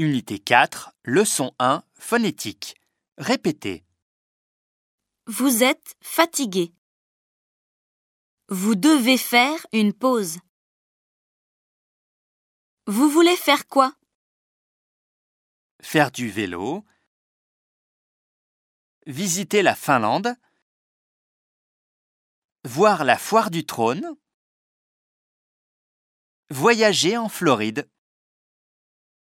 Unité 4, leçon 1, phonétique. Répétez. Vous êtes fatigué. Vous devez faire une pause. Vous voulez faire quoi? Faire du vélo. Visiter la Finlande. Voir la foire du trône. Voyager en Floride.